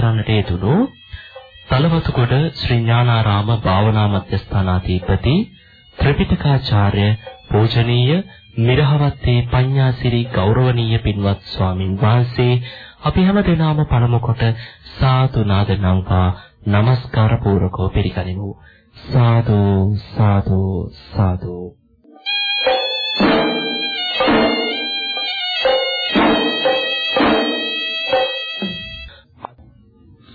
වැඩම කරන්නට යෙදුණු තලවතුගොඩ ශ්‍රී ඥානාරාම භාවනා මධ්‍යස්ථානාධිපති ත්‍රිපිටකාචාර්ය පූජනීය මිරහවත්තේ පඤ්ඤාසිරි ගෞරවනීය පින්වත් ස්වාමින් වහන්සේ. අපි හැම දෙනාම පළමු කොට සාදු නාද නම්පා নমස්කාර පූර්වකව පිළිගනිමු. සාදු සාදු සාදු.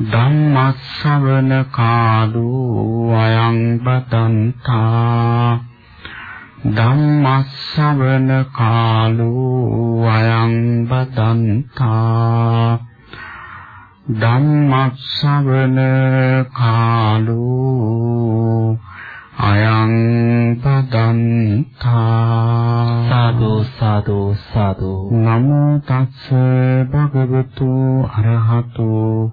ධම්මස්සවන කාලෝ අයං බදන්තා. ධම්මස්සවන කාලෝ අයං බදන්තා. ධම්මස්සවන කාලෝ අයං බදන්තා. සාදු සාදු සාදු. නමෝ තස්ස භගවතු අරහතෝ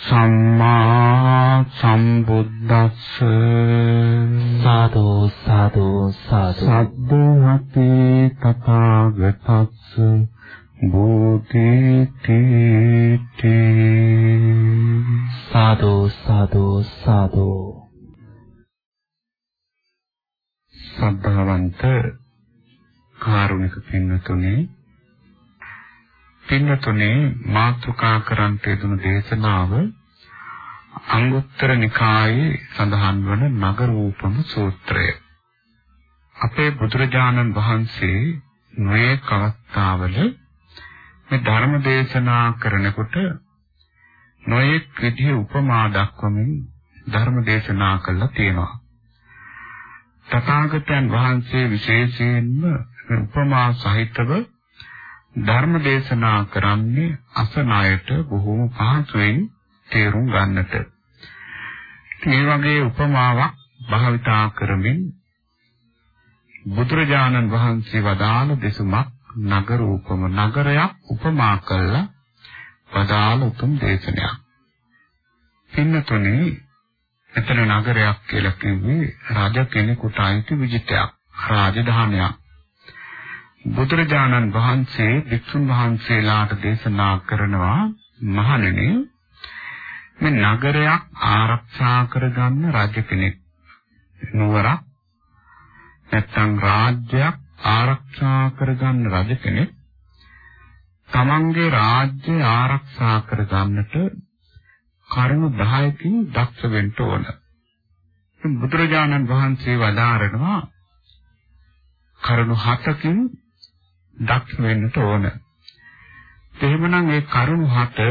සම්මා සම්බුද්දස්ස. සාදු සාදු සාදු. සද්දහති තථාගතස්ස. බෝධිති සාදු සාදු සාදු. සද්ධාවන්ත කාරුණික පින්නතුනේ පින්නතුනේ මාතුකා කරන්ට යෙදුණු දේශනාව අංගුත්තර නිකායේ සඳහන් වන නගරූපම සූත්‍රය. අපේ බුදුරජාණන් වහන්සේ නොයේ කවස්තාවල මේ ධර්ම දේශනා කරනකොට නොයෙක් විදිහේ උපමා දක්වමින් ධර්ම දේශනා කළා තියෙනවා. තථාගතයන් වහන්සේ විශේෂයෙන්ම උපමා සහිතව ධර්ම දේශනා කරන්නේ අසන අයට බොහෝම පහසුවෙන් තේරුම් ගන්නට. මේ වගේ උපමාවක් භාවිතා කරමින් බුදුරජාණන් වහන්සේ වදාළ දෙසුමක් නගර උපම නගරයක් උපමා කළා වදාළ උතුම් දේශනයක්. පින්නතුනේ එතන නගරයක් කියලා කිව්වේ රජ කෙනෙකුට අයිති විජිතයක් රාජධානියක්. බුදුරජාණන් වහන්සේ වික්ෂුන් වහන්සේලාට දේශනා කරනවා මහණෙනි මේ නගරයක් ආරක්ෂා කරගන්න රජ කෙනෙක් නුවරක් නැත්නම් රාජ්‍යයක් ආරක්ෂා කරගන්න රජ කෙනෙක් තමන්ගේ රාජ්‍ය ආරක්ෂා කරගන්නට කරුණු 10කින් දක්ෂ වෙන්න ඕන. බුදුරජාණන් වහන්සේ වදාරනවා කරුණු 7කින් දක්ෂ වෙන්නට ඕන. එහෙමනම් ඒ කරුණු 7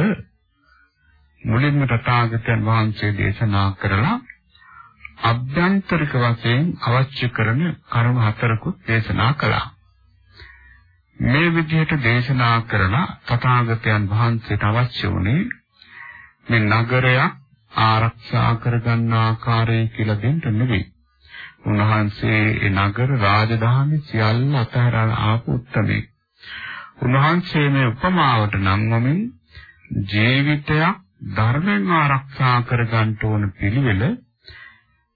මුලින්ම තථාගතයන් වහන්සේ දේශනා කරලා අභ්‍යන්තරික වශයෙන් අවශ්‍ය කරන කරුණු හතරකුත් දේශනා කළා. මේ විදිහට දේශනා කරන තථාගතයන් වහන්සේට අවශ්‍ය වුණේ මේ නගරය ආරක්ෂා කරගන්න ආකාරය කියලා දෙන්න නෙවෙයි. උන්වහන්සේ ඒ නගර රාජධානි සියල්ල අතහැරලා ආපු උත්මේ. උන්වහන්සේ මේ උපමාවට නම් වමින් ජීවිතයක් ධර්මයෙන් ආරක්ෂා කරගන්න ඕන පිළිවෙල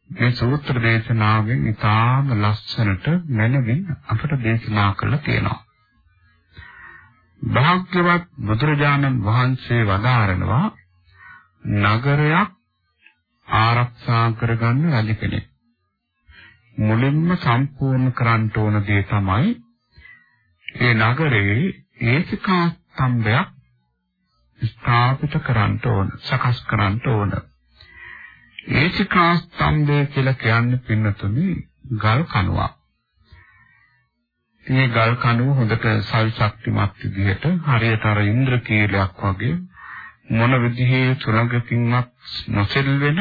මේ සූත්‍ර දේශනාවෙන් ඉතාම ලස්සනට මැනවින් අපට දේශනා කළා තියෙනවා. භාග්‍යවත් බුදුරජාණන් වහන්සේ වදාරනවා නගරයක් ආරක්ෂා කරගන්න රජ කෙනෙක්. මුලින්ම සම්පූර්ණ කරන්න ඕන දේ තමයි ඒ නගරේ ඒකකා ස්තම්භයක් ස්ථාපිත කරන්න ඕන, සකස් කරන්න ඕන. ඒකකා ස්තම්භය කියලා කියන්නේ පින්නතුනි ගල් කණුවක්. මේ ගල් කණුව හොඳට සල් ශක්තිමත් විදිහට හරියට අර ඉන්ද්‍රකීලයක් වගේ මොන විදිහේ සුළඟකින්වත් නොසෙල් වෙන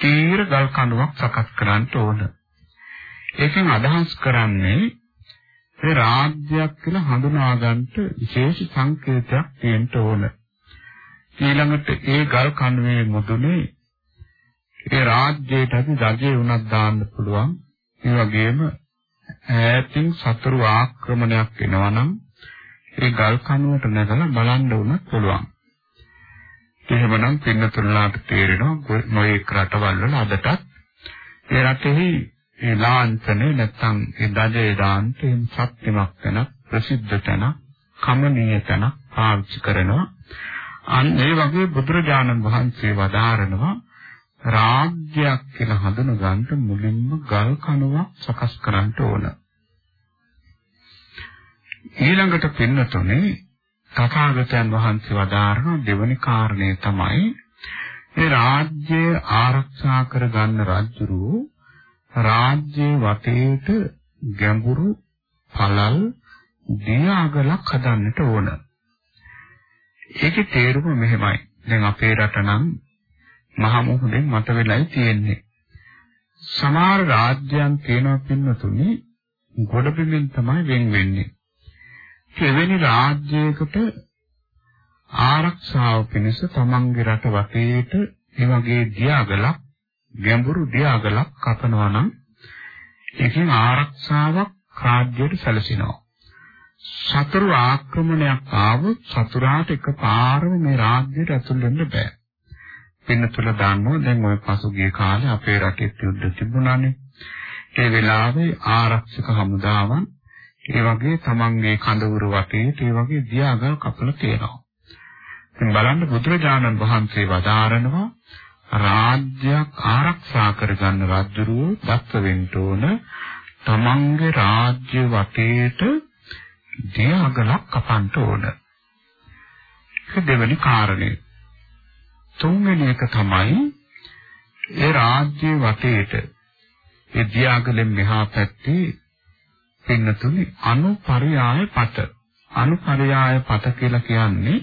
ස්ථීර ගල් කණුවක් සකස් කරන්න ඕන. ඒකෙන් අදහස් කරන්නේ ඒ රාජ්‍යයක් කියලා හඳුනා ගන්නට විශේෂ සංකේතයක් තියෙන්න ඕන. ඊළඟට ඒ ගල් කණුවේ මුදුනේ ඒ රාජ්‍යයට අපි රජේ උනක් දාන්න පුළුවන්. ඒ වගේම ඈතින් සතුරු ආක්‍රමණයක් එනවා නම් ඒ ගල් කණුවට නැගලා බලන්න උනත් පුළුවන්. එහෙමනම් පින්නතුල්ලාට තේරෙනවා නොයෙක් රටවල් වල අදටත් ඒ රටෙහි ඒ ලාංඡනේ නැත්තම් ඒ දජේ දාන්තේ සත්‍යමක් වෙන ප්‍රසිද්ධ තැන කමනීය තැන පාවිච්චි කරනවා. අන්න ඒ වගේ බුදුරජාණන් වහන්සේ වදාරනවා රාජ්‍යයක් කියලා හඳුනගන්න මුලින්ම ගල් කණුවක් සකස් කරන්න ඕන. ඊළඟට පින්නතුනේ තථාගතයන් වහන්සේ වදාරන දෙවැනි කාරණේ තමයි මේ රාජ්‍ය ආරක්ෂා කර ගන්න රජුරු රාජ්‍ය වටේට ගැඹුරු පළල් දියාගලක් හදන්නට ඕන. ඒකේ තේරුම මෙහෙමයි. දැන් අපේ රට නම් මහ මුහුදෙන් මත වෙලයි තියෙන්නේ. සමහර රාජ්‍යයන් තියෙනවා පින්නතුනි ගොඩබිමින් තමයි වෙන් වෙන්නේ. එවැනි රාජ්‍යයකට ආරක්ෂාව පිණිස තමන්ගේ රට වටේට ඒ වගේ දියාගලක් ගැඹුරු දියාගලක් කපනවා නම් ඒකෙන් ආරක්ෂාවක් රාජ්‍යයට සැලසෙනවා. සතුරු ආක්‍රමණයක් ආවොත් සතුරාට එකපාරම මේ රාජ්‍යයට ඇතුල් වෙන්න බෑ. පින්න තුල දාන්නවා දැන් ওই පසුගිය කාලේ අපේ රටේ යුද්ධ තිබුණානේ. ඒ වෙලාවේ ආරක්ෂක හමුදාවන් ඒ වගේ තමන්ගේ කඳවුර වටේට ඒ වගේ දියාගල් කපලා තියෙනවා. ඉතින් බලන්න බුදුරජාණන් වහන්සේ වදාරනවා රාජ්‍යයක් ආරක්ෂා කරගන්න රජුරුව දක්ෂ වෙන්න ඕන තමන්ගේ රාජ්‍ය වටේට දියාගලක් කපන්න ඕන. ඒක දෙවෙනි කාරණේ. තුන්වෙනි එක තමයි ඒ රාජ්‍ය වටේට ඒ දියාගලෙන් මෙහා පැත්තේ පින්නතුනි අනුපරියාය පත අනුපරියාය පත කියලා කියන්නේ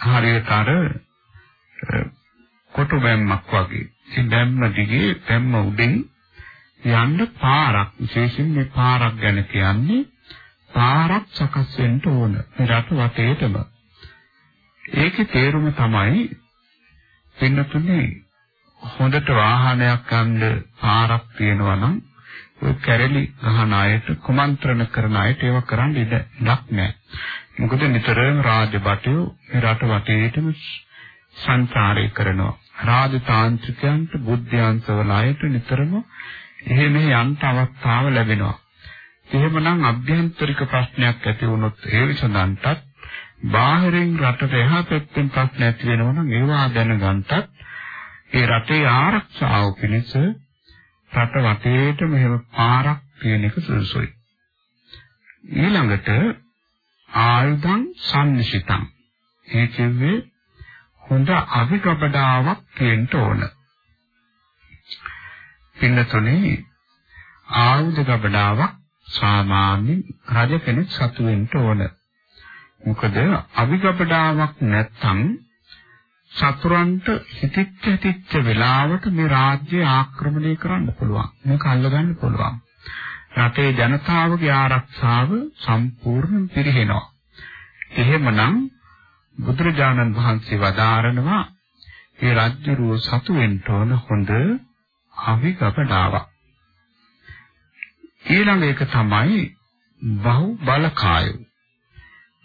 හරියට අර කොටු බැම්මක් වගේ. ඒ බැම්ම දිගේ බැම්ම උඩින් යන්න පාරක් විශේෂයෙන් මේ පාරක් ගැන කියන්නේ පාරක් සකස් වෙන්න ඕන. මේ රට වටේටම. ඒකේ තේරුම තමයි පින්නතුනේ හොඳට වාහනයක් යන්න පාරක් තියෙනවා නම් ඔය කැරලි ගහන අයට කුමන්ත්‍රණ කරන අයට ඒව කරන්න ඉඩ නැහැ. මොකද නිතරම රාජබටයෝ මේ රට වටේටම සංචාරය කරනවා. රාජතාන්ත්‍රිකයන්ට බුද්ධ්‍යංශවල අයට නිතරම එහෙ මෙහෙ යන්න අවස්ථාව ලැබෙනවා. එහෙමනම් අභ්‍යන්තරික ප්‍රශ්නයක් ඇති වුණොත් ඒ විසඳන්නටත් බාහිරින් රටට එහා පැත්තෙන් ප්‍රශ්න ඇති වෙනවා නම් ඒවා දැනගන්නටත් ඒ රටේ ආරක්ෂාව පිණිස රට වටේට මෙහෙම පාරක් තියෙන එක සුදුසුයි. ඊළඟට ආයුධං සම්නිශිතං. ඒ කියන්නේ හොඳ අවිගබඩාවක් තියෙන්න ඕන. පින්නතුනේ ආයුධ ගබඩාවක් සාමාන්‍ය රජ කෙනෙක් සතු වෙන්න ඕන. මොකද අවිගබඩාවක් නැත්තම් සතුරන්ට හිතිච්ච හිතිච්ච වෙලාවට මේ රාජ්‍ය ආක්‍රමණය කරන්න පුළුවන්. මේක අල්ලගන්න පුළුවන්. රටේ ජනතාවගේ ආරක්ෂාව සම්පූර්ණ පිරිහෙනවා. එහෙමනම් බුදුරජාණන් වහන්සේ වදාරනවා මේ රාජ්‍යරුව සතු වෙන්න ඕන හොඳ අවිගබඩාවක්. ඊළඟ එක තමයි බහු බලකාය.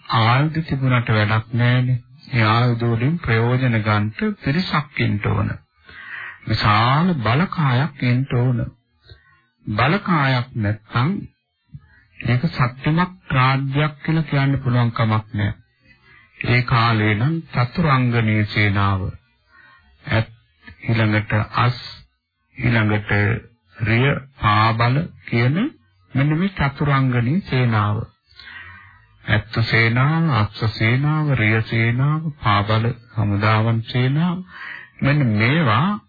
ආයුධ තිබුණට වැඩක් නැහැනේ. ඒ ආයුධ වලින් ප්‍රයෝජන ගන්නට පිරිසක් ඉන්න ඕන. විශාල බලකායක් ඉන්න ඕන. බලකායක් නැත්නම් ඒක සත්‍යමත් රාජ්‍යයක් කියලා කියන්න පුළුවන් කමක් නැහැ. ඒ කාලේ නම් චතුරංගනීය සේනාව ඊළඟට අස් ඊළඟට රිය පාබල කියන මෙන්න මේ චතුරංගනීය සේනාව ඇත්ත සේනාව, අක්ෂ සේනාව, රිය සේනාව, පාබල හමුදාවන් සේනාව මෙන්න මේවා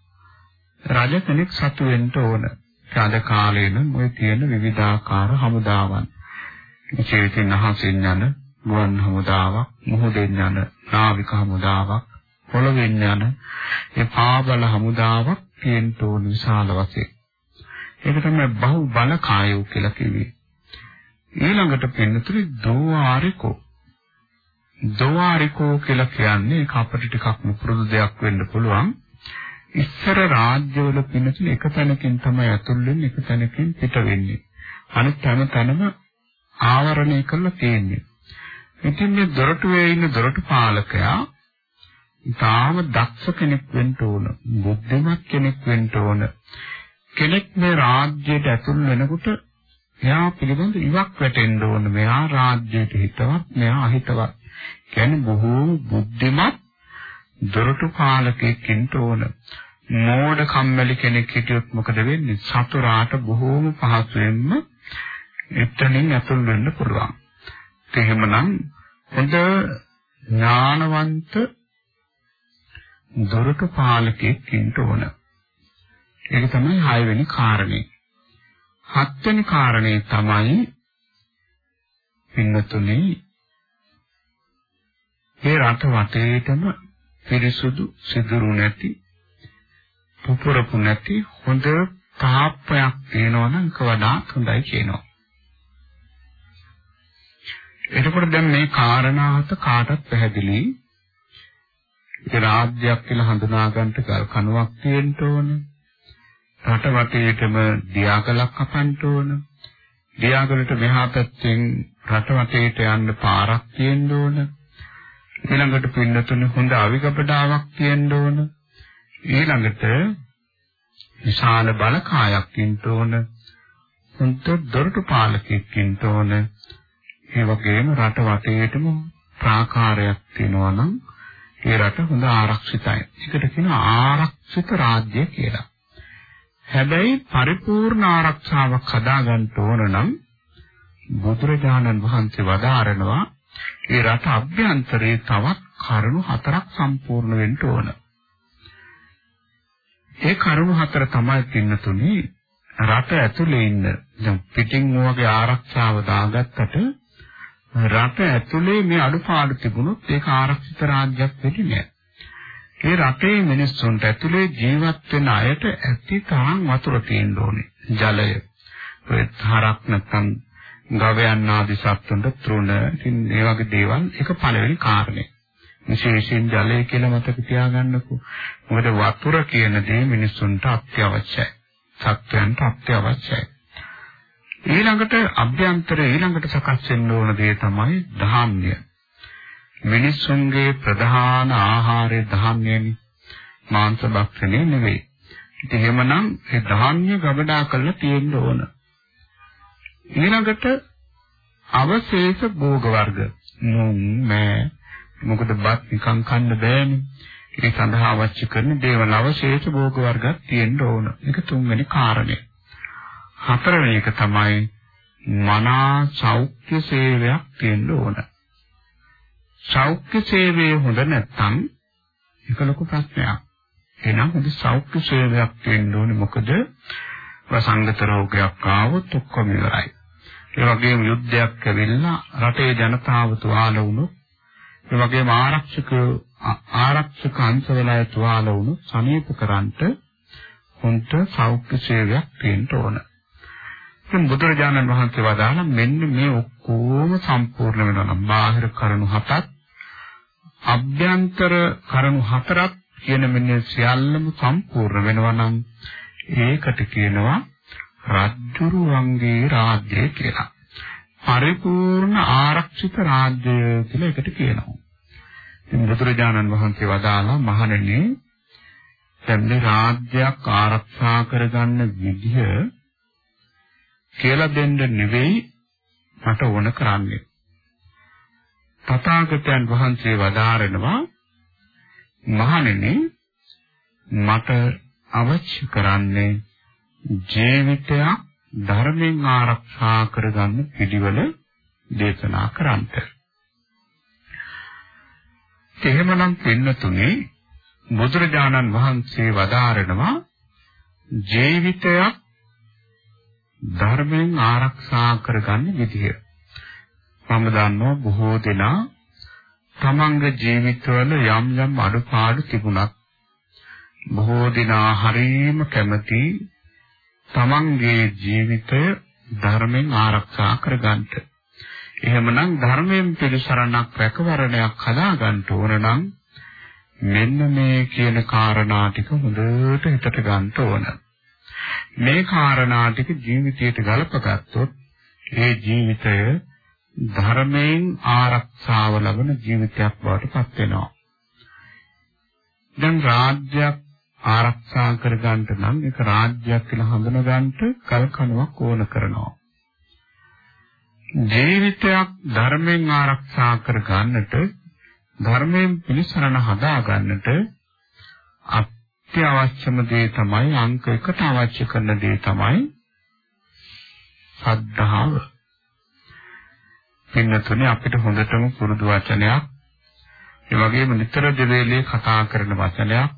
රජ කෙනෙක් සතු වෙන්න ඕන. අද කාලේ නම් ওই තියෙන විවිධාකාර හමුදාවන්. විශේෂයෙන් අහසින් යන ගුවන් හමුදාවක්, මුහුදෙන් යන නාවික හමුදාවක්, පොළවෙන් යන ඒ පාබල හමුදාවක් තියෙන්න ඕන විශාල වශයෙන්. ඒක තමයි බහු බල කායෝ කියලා කිව්වේ. ඊළඟට පින්නතුරි දෝවාරිකෝ. දෝවාරිකෝ කියලා කියන්නේ ඒක අපිට ටිකක් මුපුරුදු දෙයක් වෙන්න පුළුවන්. ඉස්සර රාජ්‍යවල පින්නතුරි එක තැනකින් තමයි අතුල් වෙන්නේ එක තැනකින් පිට වෙන්නේ. අනිත් හැම තැනම ආවරණය කරලා තියෙන්නේ. ඉතින් මේ දොරටුවේ ඉන්න දොරටු පාලකයා ඊටාම දක්ෂ කෙනෙක් වෙන්න ඕන. බුද්ධිමත් කෙනෙක් වෙන්න ඕන. කෙනෙක් මේ රාජ්‍යයට ඇතුල් වෙනකොට එයා පිළිබඳ ඉවක් වැටෙන්න ඕන. මෙයා රාජ්‍යයට හිතවත්, මෙයා අහිතවත්. කියන්නේ බොහෝම බුද්ධිමත් දොරටු පාලකෙක් වෙන්න ඕන. මෝඩ කම්මැලි කෙනෙක් හිටියොත් මොකද වෙන්නේ? සතුරාට බොහෝම පහසුවෙන්ම එතනින් ඇතුල් වෙන්න පුළුවන්. එහෙමනම් හොඳ ඥානවන්ත දොරටු පාලකෙක් ඉන්න ඕන. ඒක තමයි 6 වෙනි කාරණේ. 7 වෙනි කාරණේ තමයි පින්නතුනේ මේ රට වටේටම පිරිසුදු සිදුරු නැති පුපුරපු නැති හොඳ තාප්පයක් තියෙනවා නම් ඒක වඩා හොඳයි කියනවා. එතකොට දැන් මේ කාරණා හත කාටත් පැහැදිලි. ඒ රාජ්‍යයක් කියලා හඳුනා ගන්නට කනුවක් තියෙන්න ඕන. රට වටේටම දියාගලක් කපන්න ඕන. දියාගලට මෙහා පැත්තෙන් රට වටේට යන්න පාරක් තියෙන්න ඕන. ඊළඟට පින්නතුන හොඳ අවිගබඩාවක් තියෙන්න ඕන. ඊළඟට විශාල බලකායක් ඉන්න ඕන. හොඳ දොරටු පාලකෙක් ඉන්න ඕන. ඒ වගේම රට වටේටම ප්‍රාකාරයක් තියෙනවා නම් ඒ රට හොඳ ආරක්ෂිතයි. ඒකට කියනවා ආරක්ෂිත රාජ්‍ය කියලා. හැබැයි පරිපූර්ණ ආරක්ෂාවක් හදාගන්න ඕන නම් බුදුරජාණන් වහන්සේ වදාරනවා ඒ රට අභ්‍යන්තරයේ තවත් කරුණු හතරක් සම්පූර්ණ වෙන්න ඕන. ඒ කරුණු හතර තමයි පින්නතුනේ රට ඇතුලේ ඉන්න දැන් පිටින් වගේ ආරක්ෂාව දාගත්තට රට ඇතුලේ මේ අඩුපාඩු තිබුණොත් ඒක ආරක්ෂිත රාජ්‍යයක් වෙන්නේ නැහැ. ඒ රටේ මිනිස්සුන්ට ඇතුලේ ජීවත් වෙන අයට ඇති තරම් වතුර තියෙන්න ඕනේ. ජලය. ඔය තරක් නැත්නම් ගවයන් ආදී සත්තුන්ට තෘණ ඉතින් ඒ වගේ දේවල් ඒක පළවෙනි කාරණේ. විශේෂයෙන් ජලය කියලා මතක තියාගන්නකෝ. මොකද වතුර කියන දේ මිනිස්සුන්ට අත්‍යවශ්‍යයි. සත්වයන්ට අත්‍යවශ්‍යයි. ඊළඟට අභ්‍යන්තරේ ඊළඟට සකස් වෙන්න ඕන දේ තමයි ධාන්‍ය. මිනිස්සුන්ගේ ප්‍රධාන ආහාරය ධාන්‍යනේ. මාංශ භක්ෂණය නෙවෙයි. ඉතින් එහෙමනම් ඒ ධාන්‍ය ගබඩා කරලා තියෙන්න ඕන. ඊළඟට අවශේෂ භෝග වර්ග නුන් මෑ මොකද බත් නිකන් කන්න බෑනේ. ඒ සඳහා අවශ්‍ය කරන දේවල් අවශේෂ භෝග වර්ගයක් තියෙන්න ඕන. ඒක තුන්වෙනි කාරණය. හතරවෙනි එක තමයි මනා සෞඛ්‍ය සේවයක් තියෙන්න ඕන. සෞඛ්‍ය සේවය හොඳ නැත්නම් ඒක ලොකු ප්‍රශ්නයක්. එහෙනම් හොඳ සෞඛ්‍ය සේවයක් තියෙන්න ඕනේ මොකද වසංගත රෝගයක් ආවොත් ඔක්කොම ඉවරයි. ඒ වගේම යුද්ධයක් ඇවිල්ලා රටේ ජනතාව තුවාල වුණොත් ඒ වගේම ආරක්ෂක ආරක්ෂක අංශවලය තුවාල වුණොත් සනීප කරන්ට හොඳ සෞඛ්‍ය සේවයක් තියෙන්න ඕන. ඉතින් බුදුරජාණන් වහන්සේ වදාළා මෙන්න මේ ඔක්කොම සම්පූර්ණ වෙනවා නම් බාහිර කරුණු හතක් අභ්‍යන්තර කරුණු හතරක් කියන මෙන්න සියල්ලම සම්පූර්ණ වෙනවා නම් ඒකට කියනවා රජ්ජුරුවන්ගේ රාජ්‍යය කියලා. පරිපූර්ණ ආරක්ෂිත රාජ්‍යය කියලා එකට කියනවා. ඉතින් බුදුරජාණන් වහන්සේ වදාළා මහණෙනි දැන් මේ රාජ්‍යයක් ආරක්ෂා කරගන්න විදිහ කියලා දෙන්න නෙවෙයි මට ඕන කරන්නේ. තථාගතයන් වහන්සේ වදාරනවා මහණෙනි මට අවශ්‍ය කරන්නේ ජීවිතයක් ධර්මයෙන් ආරක්ෂා කරගන්න පිළිවෙල දේශනා කරන්ට. එහෙමනම් පින්නතුනේ බුදුරජාණන් වහන්සේ වදාරනවා ජීවිතයක් ධර්මයෙන් ආරක්ෂා කරගන්න විදිය. මම දන්නවා බොහෝ දෙනා තමන්ගේ ජීවිතවල යම් යම් අඩුපාඩු තිබුණත් බොහෝ දෙනා හරීම කැමති තමන්ගේ ජීවිතය ධර්මෙන් ආරක්ෂා කරගන්න. එහෙමනම් ධර්මයෙන් පිළිසරණක් රැකවරණයක් හදාගන්න ඕන නම් මෙන්න මේ කියන කාරණා ටික හොඳට හිතට ගන්න ඕන. මේ කාරණා ටික ජීවිතයට ගලපගත්තොත් ඒ ජීවිතය ධර්මයෙන් ආරක්ෂාව ලබන ජීවිතයක් බවට පත් වෙනවා. දැන් රාජ්‍යයක් ආරක්ෂා කරගන්න නම් ඒක රාජ්‍යයක් කියලා හඳුනගන්න කල්කනුවක් ඕන කරනවා. ජීවිතයක් ධර්මයෙන් ආරක්ෂා කරගන්නට ධර්මයෙන් පිළිසරණ හදාගන්නට අත්‍යවශ්‍යම දේ තමයි අංක 1ට අවශ්‍ය කරන දේ තමයි සද්ධාව. පින්නතුනේ අපිට හොඳටම පුරුදු වචනයක්. ඒ වගේම නිතර දෙවේලේ කතා කරන වචනයක්.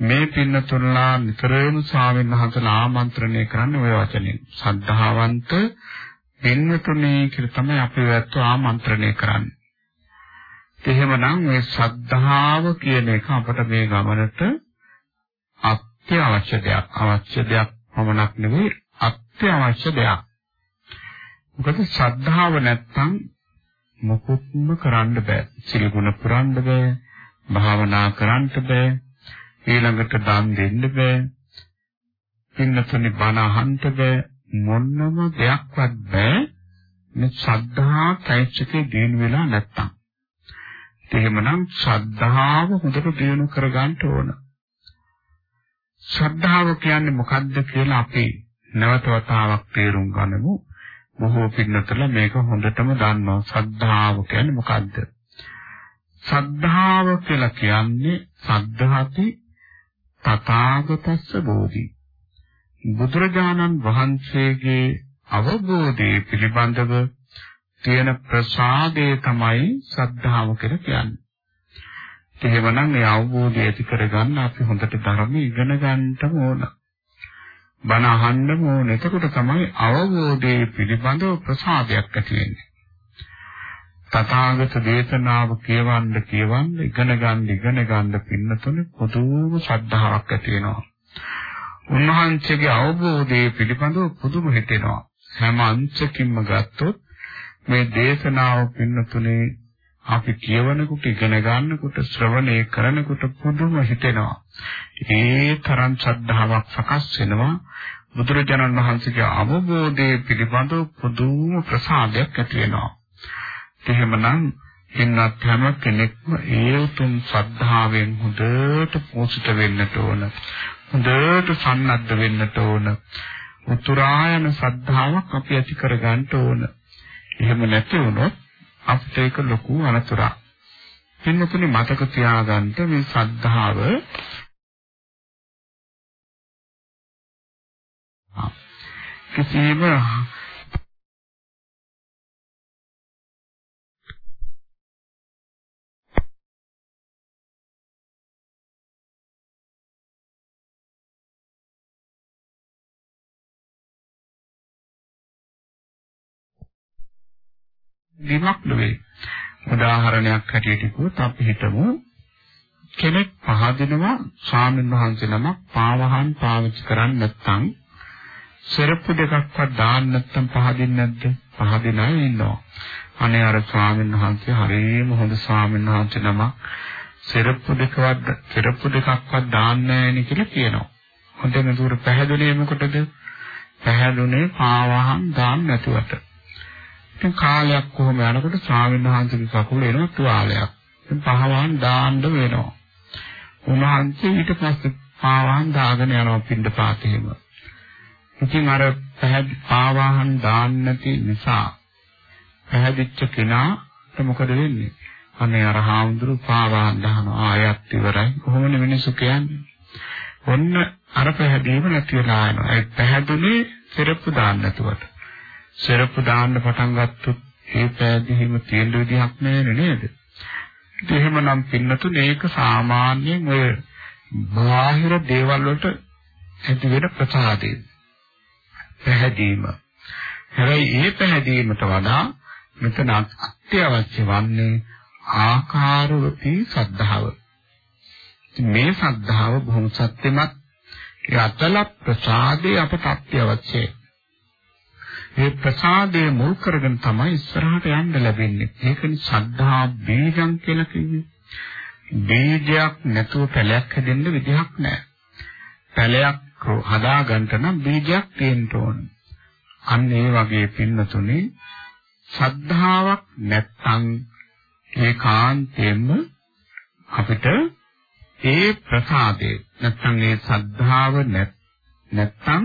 මේ පින්නතුන්ලා නිතරම ස්වාමීන් වහන්සේලා ආමන්ත්‍රණය කරන්නේ ওই වචනේ. සද්ධාවන්ත පින්නතුනේ කියලා තමයි අපි වැත්ත ආමන්ත්‍රණය කරන්නේ. එහෙමනම් මේ සද්ධාව කියන එක අපට මේ ගමනට අත්‍යවශ්‍ය දෙයක්. අවශ්‍ය දෙයක් පමණක් නෙවෙයි අත්‍යවශ්‍ය දෙයක්. මොකද ශ්‍රද්ධාව නැත්තම් මොකුත්ම කරන්න බෑ. සිල් ගුණ පුරන්න බෑ. භාවනා කරන්න බෑ. ඊළඟට දන් දෙන්න බෑ. පින්නතුනි බණ අහන්න බෑ. මොන්නම දෙයක්වත් බෑ. මේ ශ්‍රද්ධා චෛත්‍යකේ දිනු වෙලා නැත්තම්. එහෙමනම් ශ්‍රද්ධාව හොඳට දිනු කරගන්න ඕන. ශ්‍රද්ධාව කියන්නේ මොකක්ද කියලා අපි නැවත වතාවක් තේරුම් ගනිමු. බොහෝ පින්නතල මේක හොඳටම දන්නවා. ශ්‍රද්ධාව කියන්නේ මොකක්ද? ශ්‍රද්ධාව කියලා කියන්නේ සද්ධාති තථාගතස්ස බෝධි. බුදුරජාණන් වහන්සේගේ අවබෝධය පිළිබඳව තියෙන ප්‍රසාදය තමයි ශ්‍රද්ධාව කියලා කියන්නේ. එහෙමනම් මේ අවබෝධය ඇති කරගන්න අපි හොඳට ධර්ම ඉගෙන ගන්නම ඕන. බණ අහන්න ඕන. එතකොට තමයි අවබෝධයේ පිළිබඳව ප්‍රසාදයක් ඇති වෙන්නේ. තථාගත දේශනාව කියවන්න කියවන්න ඉගෙන ගන්න ඉගෙන ගන්න පින්නතුනේ පුදුම ශ්‍රද්ධාවක් ඇති වෙනවා. උන්වහන්සේගේ අවබෝධයේ පිළිබඳව පුදුම හිතෙනවා. හැම අංශකින්ම ගත්තොත් මේ දේශනාව පින්නතුනේ අපි කියවනකොට ඉගෙන ගන්නකොට ශ්‍රවණය කරනකොට පුදුම හිතෙනවා. ඒ තරම් ශ්‍රද්ධාවක් සකස් වෙනවා. බුදුරජාණන් වහන්සේගේ අවබෝධයේ පිළිබඳව පුදුම ප්‍රසාදයක් ඇති වෙනවා. එහෙමනම් ඉන්නත් හැම කෙනෙක්ම ඒ උතුම් ශ්‍රද්ධාවෙන් හොඳට පෝෂිත වෙන්නට ඕන. හොඳට සන්නද්ධ වෙන්නට ඕන. උතුරායන ශ්‍රද්ධාවක් අපි ඇති කර ගන්න ඕන. එහෙම නැති වුණොත් අපිට ඒක ලොකු අනතුරක්. පින්නතුනි මතක තියාගන්න මේ ශ්‍රද්ධාව කිසිම දීමක් නෙවෙයි. උදාහරණයක් හැටියට කිව්වොත් අපි හිතමු කෙනෙක් පහදිනවා ස්වාමීන් වහන්සේ නමක් පාවහන් පාවිච්චි කරන්නේ නැත්නම් සරප්පු දෙකක්වත් දාන්න නැත්නම් පහදින්නේ නැද්ද? පහදින අය ඉන්නවා. අනේ අර ස්වාමීන් වහන්සේ හරියම හොඳ ස්වාමීන් වහන්සේ නමක් සරප්පු දෙකවත් සරප්පු දෙකක්වත් දාන්නේ නැහැ කියලා කියනවා. හොඳම දුර පැහැදුනේ මොකටද? පැහැදුනේ පාවහන් දාන්න නැතුවට. ඉතින් කාලයක් කොහොම යනකොට ස්වාමීන් වහන්සේගේ කකුල එනවා තුවාලයක්. ඉතින් පහවහන් දාන්න වෙනවා. උන්වහන්සේ ඊට පස්සේ පාවහන් දාගෙන යනවා පින්ඩ පාතේම. ඉතින් අර පැහැදි පාවහන් දාන්න නැති නිසා පැහැදිච්ච කෙනාට මොකද වෙන්නේ? අනේ අර හාමුදුරු පාවහන් දානවා ආයත් ඉවරයි. කොහොමද මිනිස්සු කියන්නේ? ඔන්න අර පැහැදීම නැති වෙලා යනවා. ඒ පැහැදුනේ සිරප්පු දාන්න නැතුවට. සිරප්පු දාන්න පටන් ගත්තොත් ඒ පැහැදීම තියෙන විදිහක් නෑ නේද? ඉතින් එහෙමනම් පින්නතුන ඒක සාමාන්‍යයෙන් ඔය බාහිර දේවල් වලට ඇති වෙන ප්‍රසාදේ. පැහැදීම. හැබැයි ඒ පැහැදීමට වඩා මෙතන අත්‍යවශ්‍ය වන්නේ ආකාරවතී සද්ධාව. මේ සද්ධාව බොහොම සත්‍යමත් ඒ අතල ප්‍රසාදේ අපට අත්‍යවශ්‍යයි. මේ ප්‍රසාදේ මුල් කරගෙන තමයි ඉස්සරහට යන්න ලැබෙන්නේ. ඒකනේ සද්ධා බීජං කියලා කිව්වේ. බීජයක් නැතුව පැලයක් හැදෙන්න විදිහක් නැහැ. පැලයක් හදාගන්න නම් බීජයක් තියෙන්න ඕන. අන්න ඒ වගේ පින්නතුනේ ශ්‍රද්ධාවක් නැත්නම් ඒකාන්තයෙන්ම අපිට ඒ ප්‍රසාදේ නැත්නම් ඒ ශ්‍රද්ධාව නැත්නම්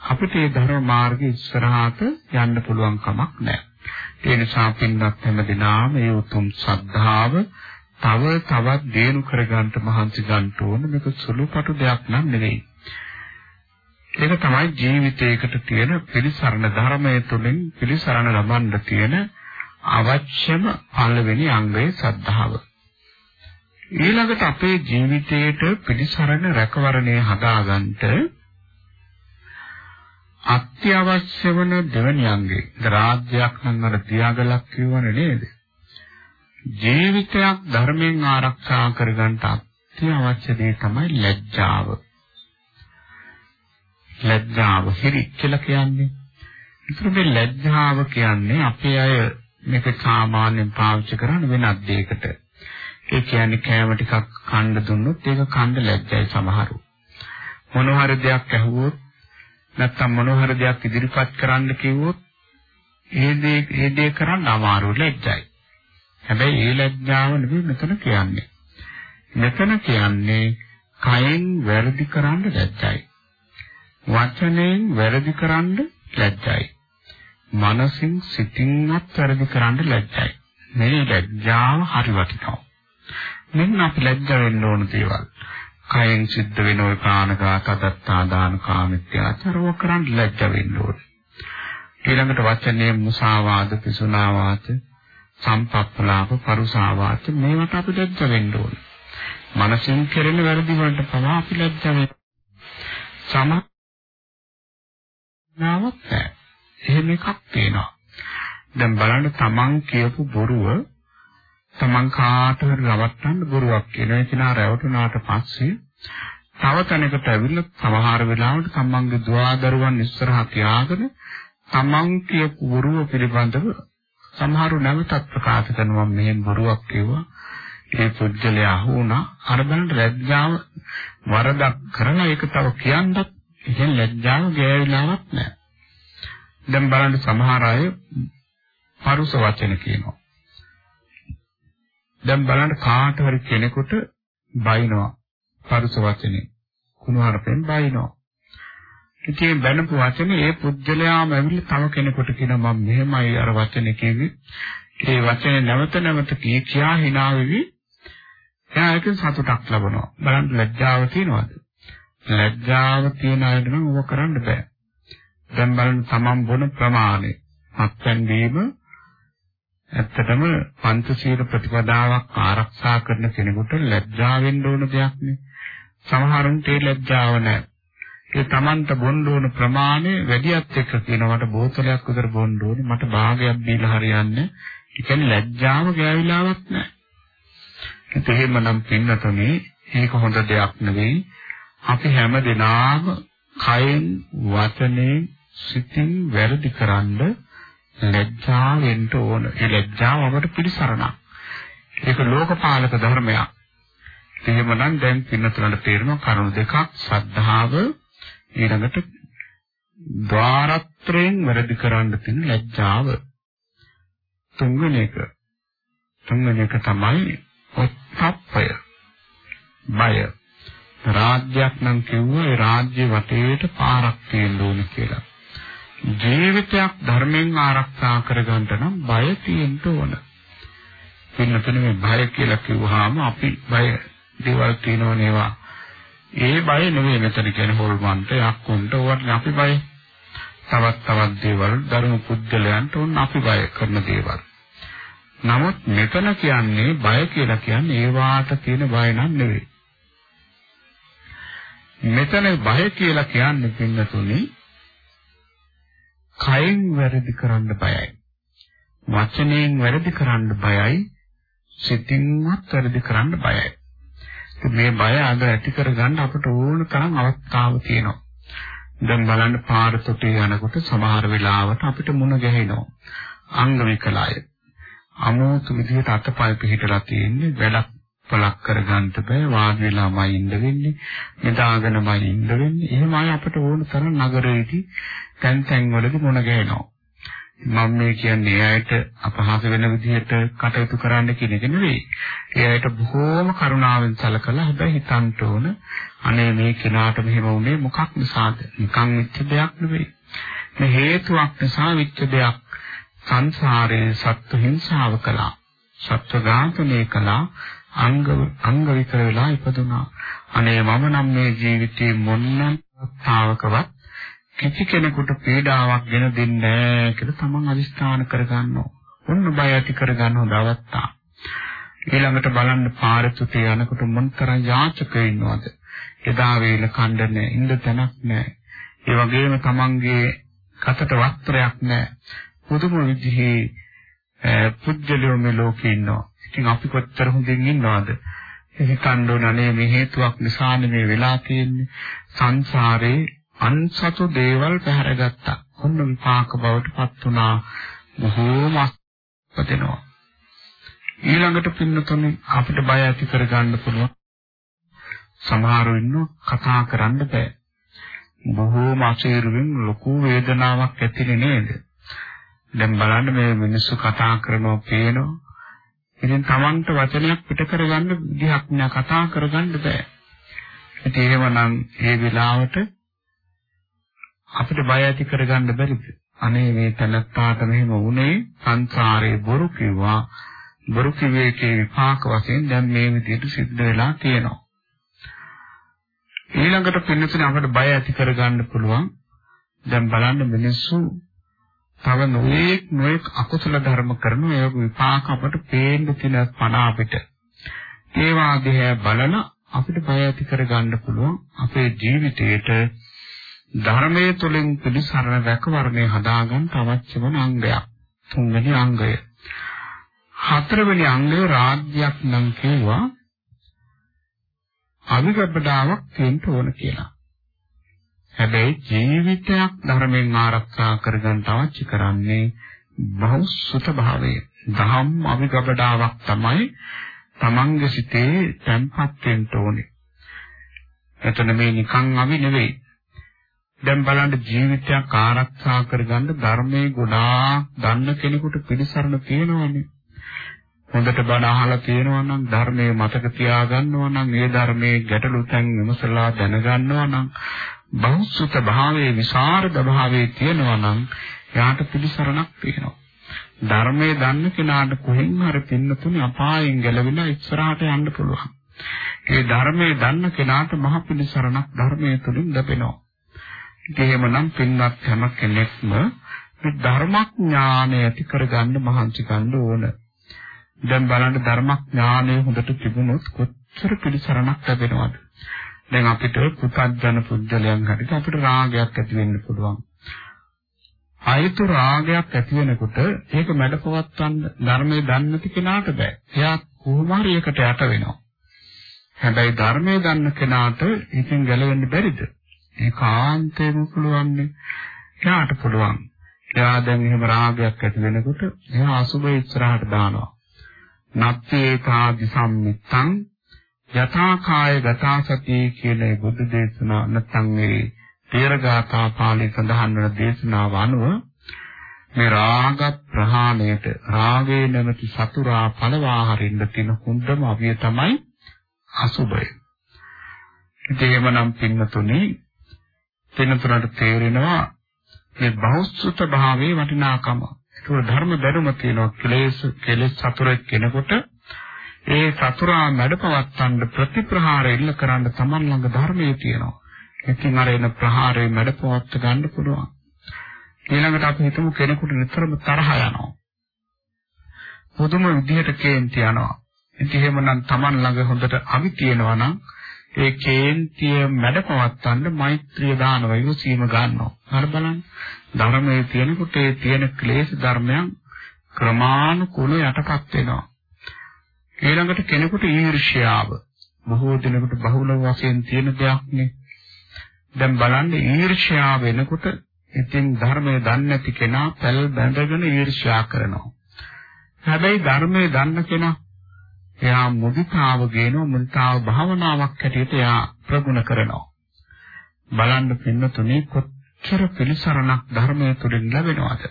අපිට ඒ ධර්ම මාර්ගයේ ඉස්සරහට යන්න පුළුවන් කමක් නැහැ. ඒ නිසා පින්වත් හැමදෙනාම මේ උතුම් ශ්‍රද්ධාව තව තවත් දියුණු කරගන්න මහන්සි ගන්න ඕන මේක සුළුපටු දෙයක් නන් නෙවෙයි. ඒක තමයි ජීවිතයකට තියෙන පිළිසරණ ධර්මයේ තුලින් පිළිසරණ ලබන්න තියෙන අවශ්‍යම පළවෙනි අංගය සද්ධාව. ඊළඟට අපේ ජීවිතයේට පිළිසරණ රැකවරණය හදාගන්නට අත්‍යවශ්‍ය වන දෙවැනි අංගය. රාජ්‍යයක් නම් අර තියාගලක් කියවනේ නේද? ජීවිතයක් ධර්මයෙන් ආරක්ෂා කරගන්න අත්‍යවශ්‍ය දේ තමයි ලැජ්ජාව. ලැජ්ජාව හිරි කියලා කියන්නේ. ඒතර මේ ලැජ්ජාව කියන්නේ අපේ අය මේක සාමාන්‍යයෙන් පාවිච්චි කරන වෙනත් දෙයකට. ඒ කියන්නේ කෑම ටිකක් කන්න දුන්නොත් ඒක කන්න ලැජ්ජයි සමහරු. මොන හරි දෙයක් ඇහුවොත් නැත්තම් මොන හරි දෙයක් ඉදිරිපත් කරන්න කිව්වොත් ඒ දේ ඒ දේ කරන්න අමාරු ලැජ්ජයි. හැබැයි ඒ ලැජ්ජාව නෙවෙයි මෙතන කියන්නේ. මෙතන කියන්නේ කයෙන් වැරදි කරන්න ලැජ්ජයි. වචනයෙන් වැරදි කරන්න ලැජ්ජයි. මනසින් සිතින්වත් වැරදි කරන්න ලැජ්ජයි. මේ ලැජ්ජාව හරි වටිනවා. මෙන්න අපි ලැජ්ජ වෙන්න ඕන දේවල්. කයෙන් සිද්ධ වෙන ওই ප්‍රාණඝාත, අදත්තා දාන, කාමිත්‍යාචරව කරන්න ලැජ්ජ වෙන්න ඕන. ඊළඟට වචනේ මුසාවාද, පිසුනාවාද, සම්පප්පලාප, පරුසාවාද මේවට අපි ලැජ්ජ වෙන්න ඕන. මනසින් කෙරෙන වැරදි වලට පවා අපි ලැජ්ජ වෙන්න. සම නාවක් නැහැ. එහෙම එකක් තියෙනවා. දැන් බලන්න තමන් කියපු බොරුව තමන් කාට හරි රවට්ටන්න බොරුවක් කියන එක නා රැවටුණාට පස්සේ තව තැනකට ඇවිල්ලා සමහර වෙලාවට තමන්ගේ දුවදරුවන් ඉස්සරහා තියාගෙන තමන් කියපු බොරුව පිළිබඳව සමහරු නැවතත් ප්‍රකාශ කරනවා මෙහෙම බොරුවක් කිව්වා ඒ පුද්ගලයා අහුණා අර බලන්න ලැජ්ජාව වරදක් කරලා ඒක තව කියන්නත් ඉතින් ලැජ්ජාව ගෑවිලාවක් නැහැ දැන් බලන්න සමහර අය පරුස වචන කියනවා. දැන් බලන්න කාට හරි කෙනෙකුට බයිනවා පරුස වචනේ. කුණුහරුපෙන් බයිනවා. ඉතින් බැනපු වචනේ ඒ පුජ්‍යලයාම ඇවිල්ලා තව කෙනෙකුට කියනවා මම මෙහෙමයි අර වචනේ කිව්වේ. ඒ වචනේ නැවත නැවත කී කියා hina වෙවි. එයා ඒකෙන් සතුටක් ලබනවා. බලන්න ලැජ්ජාව තියනවාද? ලැජ්ජාව තියන අයට නම් ඕක කරන්න බෑ. දැන් බලන්න තමන් බොන ප්‍රමාණය. මත්පැන් බීම ඇත්තටම පංචශීල ප්‍රතිපදාවක් ආරක්ෂා කරන කෙනෙකුට ලැජ්ජා වෙන්න ඕන දෙයක් නේ. සමහරුන්ට ඒ ලැජ්ජාව නැහැ. ඒ Tamanta බොන්න ඕන ප්‍රමාණය වැඩියත් එක්ක කියනවට බෝතලයක් විතර බොන්න ඕනේ. මට භාගයක් දීලා හරියන්නේ. ඒ කියන්නේ ලැජ්ජාව ගෑවිලාවක් නැහැ. ඒත් එහෙමනම් පින්නතනේ ඒක හොඳ දෙයක් නෙවෙයි. අපි හැම දිනාම කයෙන් වචනේ සිතින් වැරදි කරන්න ලැජ්ජාවෙන්න ඕන. ඒ ලැජ්ජාව අපට පිළිසරණක්. ඒක ලෝකපාලක ධර්මයක්. එහෙමනම් දැන් පින්නතුලට තේරෙනවා කරුණු දෙකක් සද්ධාව ඊළඟට ద్వාරත්‍රයෙන් වැරදි කරන්න තියෙන ලැජ්ජාව. තුන්වෙනි එක තුන්වෙනි එක තමයි ඔත්තප්පය. බය. රාජ්‍යයක් නම් කිව්වා ඒ රාජ්‍ය වටේට පාරක් තියෙන්න ඕන කියලා. ජීවිතයක් ධර්මයෙන් ආරක්ෂා කරගන්න නම් බය තියෙන්න ඕන. පින්නතන මේ බය කියලා කිව්වහම අපි බය දේවල් තියෙනවනේ ඒවා. ඒ බය නෙවෙයි මෙතන කියන්නේ හොල්මන්ට යක්කුන්ට ඕවට අපි බය. තවත් තවත් දේවල් ධර්ම පුද්ගලයන්ට උන් අපි බය කරන දේවල්. නමුත් මෙතන කියන්නේ බය කියලා කියන්නේ ඒවාට තියෙන බය නන් නෙවෙයි. මෙතන බය කියලා කියන්නේ පින්නතුනේ කයෙන් වැරදි කරන්න බයයි. වචනයෙන් වැරදි කරන්න බයයි සිතින්වත් වැරදි කරන්න බයයි. මේ බය අද ඇති කරගන්න අපට ඕන තරම් අවස්ථාව තියෙනවා. දැන් බලන්න පාර තොටේ යනකොට සමහර වෙලාවට අපිට මුණ ගැහෙනවා. අංග විකලය. අමෝතු විදිහට අතපය පිහිටලා තියෙන්නේ වැඩක් පලක් කරගන්න බෑ වාඩි වෙලාමයි ඉන්න වෙන්නේ නිදාගෙනමයි ඉන්න වෙන්නේ එහෙමයි අපිට ඕන තරම් නගරයේදී තැන් තැන් වලදී මුණ ගැහෙනවා මම මේ කියන්නේ එයාට අපහාස වෙන විදිහට කටයුතු කරන්න කියන එක නෙවෙයි. එයාට බොහෝම කරුණාවෙන් සැලකලා හැබැයි හිතන්න ඕන අනේ මේ කෙනාට මෙහෙම වුනේ මොකක් නිසාද? නිකන් වෙච්ච දෙයක් නෙවෙයි. මේ හේතුවක් නිසා වෙච්ච දෙයක්. සංසාරයේ සත්ත්ව හිංසාව කළා. සත්ත්ව ඝාතනය කළා. අංග අංග විකර වෙලා ඉපදුනා. අනේ මම නම් මේ ජීවිතේ මොන්නම් තාවකවත් කිසි කෙනෙකුට පීඩාවක් ගෙන දෙන්නේ නැහැ කියලා තමන් අදිස්ථාන කරගන්නවා. ඔන්න බය ඇති කරගන්න හොඳ අවස්ථා. ඊළඟට බලන්න පාරතුතේ යනකොට මොන්තරම් යාචකයෝ ඉන්නවද? එදා වේල කණ්ඩ නැහැ, ඉන්න තැනක් නැහැ. ඒ වගේම තමන්ගේ කතට වස්ත්‍රයක් නැහැ. පුදුම විදිහේ පුජ්‍යලියෝ මේ ලෝකේ ඉන්නවා. ඉතින් අපි කොච්චර හොඳින් ඉන්නවද? හිතන්න ඕන අනේ මේ හේතුවක් නිසානේ මේ වෙලා තියෙන්නේ. සංසාරේ අන්සතු දේවල් පැහැරගත්තා. ඔන්න විපාක බවට පත් වුණා. බොහෝම අපතෙනවා. ඊළඟට පින්නතුනේ අපිට බය ඇති කරගන්න පුළුවන්. සමහරව ඉන්නෝ කතා කරන්න බෑ. බොහෝම අසීරුවෙන් ලොකු වේදනාවක් ඇතිනේ නේද? දැන් බලන්න මේ මිනිස්සු කතා කරනවා පේනවා. ඉතින් Tamanට වචනයක් පිට කරගන්න විදිහක් නෑ කතා කරගන්න බෑ. ඉතින් එහෙමනම් ඒ වෙලාවට අපිට බය ඇති කරගන්න බැරිද? අනේ මේ තනත්තාට මෙහෙම වුණේ සංසාරේ බොරු කිව්වා. බොරු කිව්වේකේ විපාක වශයෙන් දැන් මේ විදිහට සිද්ධ වෙලා තියෙනවා. ඊළඟට පින්නතුනේ අපිට බය ඇති කරගන්න පුළුවන්. දැන් බලන්න මිනිස්සු තව නොඑක් නොඑක් අකුසල ධර්ම කරන ඒ විපාක අපට පේන්න තියෙන පණ අපිට. ඒ වාගේ බලන අපිට බය ඇති කරගන්න පුළුවන් අපේ ජීවිතේට ධර්මයේ තුලින් පිළිසරණ රැකවරණය හදාගන්න අවශ්‍ය වන අංගයක්. තුන්වෙනි අංගය. හතරවෙනි අංගය රාජ්‍යයක් නම් කියුවා අවිගබ්බඩාවක් තියෙන්න ඕන කියලා. හැබැයි ජීවිතයක් ධර්මයෙන් ආරක්ෂා කරගන්න අවශ්‍ය කරන්නේ බහුසුත භාවය. දහම් අවිගබ්බඩාවක් තමයි තමන්ගේ සිතේ තැම්පත් වෙන්න ඕනේ. එතන මේ නිකන් අවි නෙවෙයි. දැන් බලන්න ජීවිතයක් ආරක්ෂා කරගන්න ධර්මයේ ගුණා දන්න කෙනෙකුට පිළිසරණ තියෙනවනේ. හොඳට බණ අහලා තියෙනවා නම් ධර්මයේ මතක තියාගන්නවා නම් ඒ ධර්මයේ ගැටලු තැන් විමසලා දැනගන්නවා නම් බෞද්ධ භාවයේ විසරද භාවයේ තියෙනවා නම් යාට පිළිසරණක් තියෙනවා. ධර්මයේ දන්න කෙනාට කොහෙන් හරි පින්නතුනේ අපායෙන් ගැලවිලා ඉස්සරහට යන්න පුළුවන්. ඒ ධර්මයේ දන්න කෙනාට මහ පිළිසරණක් ධර්මයේ තුලින් ලැබෙනවා. එහෙමනම් පින්වත් හැම කෙනෙක්ම මේ ධර්මඥානය ඇති කරගන්න මහන්සි ගන්න ඕන. දැන් බලන්න ධර්මඥානය හොඳට තිබුණොත් කොච්චර පිළිසරණක් ලැබෙනවද? දැන් අපිට පුතත්ජන පුජ්‍යලයන් හරියට අපිට රාගයක් ඇති වෙන්න පුළුවන්. ආයතු රාගයක් ඇති වෙනකොට ඒක මැඩපවත්වන්න ධර්මයේ දන්නේ නැති කෙනාට බෑ. එයා කොහොම හරි ඒකට යට වෙනවා. හැබැයි ධර්මයේ දන්න කෙනාට ඉතින් ගැලවෙන්න බැරිද? ඒකාන්තයෙන්ම පුළුවන්නේ. එයාට පුළුවන්. එයා දැන් එහෙම රාගයක් ඇති වෙනකොට එයා අසුබ ඉස්සරහට දානවා. නත්තේ කාදි සම්මිත්තං යථා කාය ගතා සති කියන බුදු දේශනා නැත්නම් මේ තේරගාථා පාළි සඳහන් වන දේශනාව අනුව මේ රාග ප්‍රහාණයට රාගේ නැමැති සතුරා පළවා හරින්න තියෙන හොඳම අවිය තමයි අසුබය. ඉතින් එමනම් පින්නතුනේ වෙනතුරට තේරෙනවා මේ බහුසුත භාවයේ වටිනාකම. ඒක ධර්ම බැරුම තියෙනවා කෙලෙස් කෙලෙස් සතුරෙක් කෙනෙකුට ඒ සතුරා මැඩපවත්තන්න ප්‍රතිප්‍රහාර ඉල්ල කරන්න Taman ළඟ ධර්මයේ තියෙනවා. ඉතින් අර එන ප්‍රහාරේ මැඩපවත්ත ගන්න පුළුවන්. ඊළඟට අපි හිතමු කෙනෙකුට නිතරම තරහ යනවා. පුදුම විදිහට කේන්ති යනවා. ඉතින් එහෙමනම් Taman ළඟ හොඳට අවි තියෙනවා නම් ඒ කේන්තිය මැඩපවත්තන්න මෛත්‍රිය දානවා ඉවසීම ගන්නවා. හරි බලන්න. ධර්මයේ තියෙනකොට ඒ තියෙන ක්ලේශ ධර්මයන් ක්‍රමානුකූල යටපත් වෙනවා. ඊළඟට කෙනෙකුට ඊර්ෂ්‍යාව බොහෝ දිනකට බහුල වශයෙන් තියෙන දෙයක් නේ. දැන් බලන්න ඊර්ෂ්‍යාව වෙනකොට ඉතින් ධර්මයේ දන්නේ නැති කෙනා පැල් බැඳගෙන ඊර්ෂ්‍යා කරනවා. හැබැයි ධර්මයේ දන්න කෙනා එයා මුදිතාව ගේනවා මුදිතාව භාවනාවක් හැටියට එයා ප්‍රගුණ කරනවා. බලන්න පින්නතුනේ කොච්චර පිළිසරණක් ධර්මයේ තුලින් ලැබෙනවද?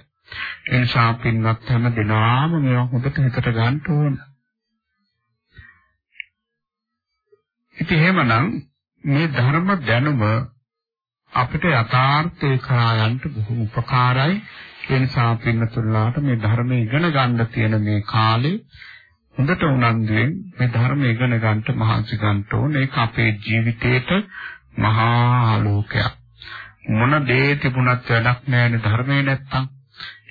ඒ නිසා පින්වත් හැම දිනම මේවා හොඳට හිතට ගන්න ඕන. ඉතින් එහෙමනම් මේ ධර්ම දැනුම අපිට යථාර්ථේ කරා යන්න බොහොම උපකාරයි. ඒ නිසා පින්නතුල්ලාට මේ ධර්ම ඉගෙන ගන්න තියෙන මේ කාලේ හොඳට උනන්දුවෙන් මේ ධර්ම ඉගෙන ගන්නට මහන්සි ගන්න ඕනේ. ඒක අපේ ජීවිතේට මහා ආලෝකයක්. මොන දේ තිබුණත් වැඩක් නැහැ ධර්මේ නැත්තම්.